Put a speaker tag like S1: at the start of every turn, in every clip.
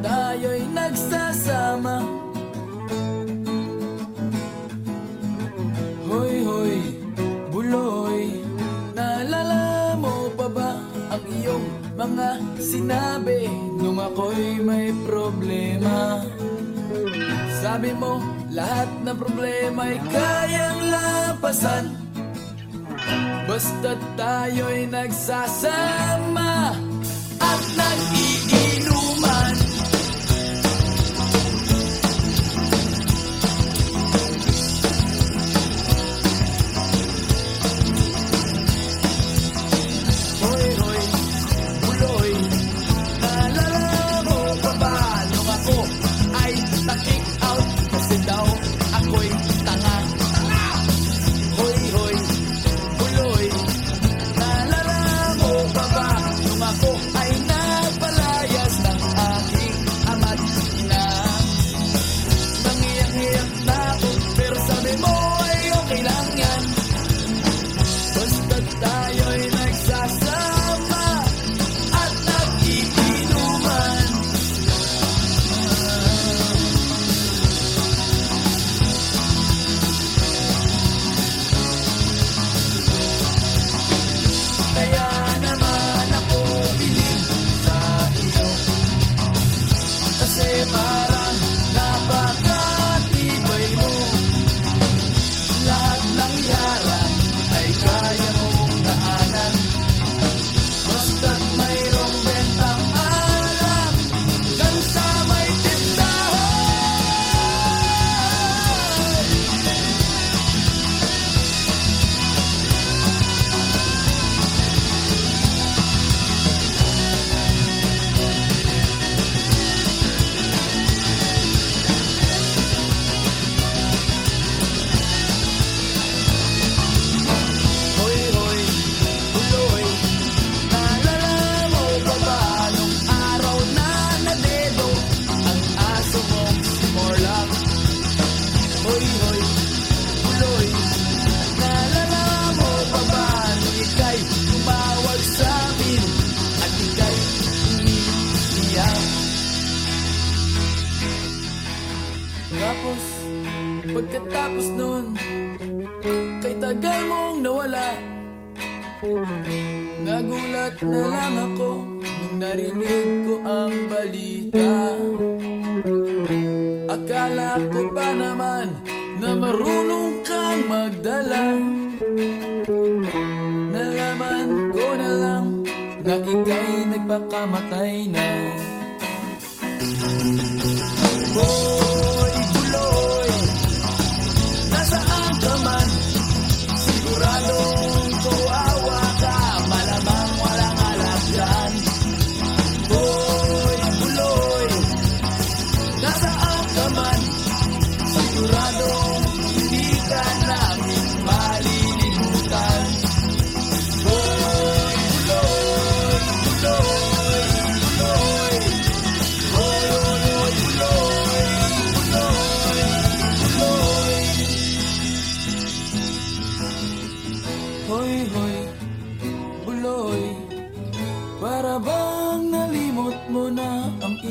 S1: tayo'y nagsasama. Hoy hoy, buloy. Nalala mo pa ba ang iyong mga sinabi Nung ako'y may problema? Sabi mo, lahat ng problema'y kayang lapasan Basta't tayo'y nagsasama At nagsasama Tapos, pagkatapos nun Kay tagal mong nawala Nagulat na lang ako Nung narinig ko ang balita. Akala ko pa naman Na marunong kang magdala. Nalaman ko na lang Na ika'y nagpakamatay na. Oh.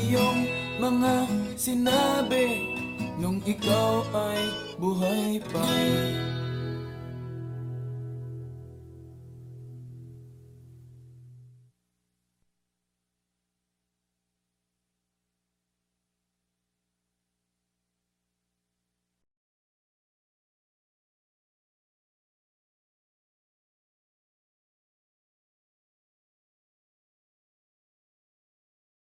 S1: iyong mga sinabi Nung ikaw ay buhay pa.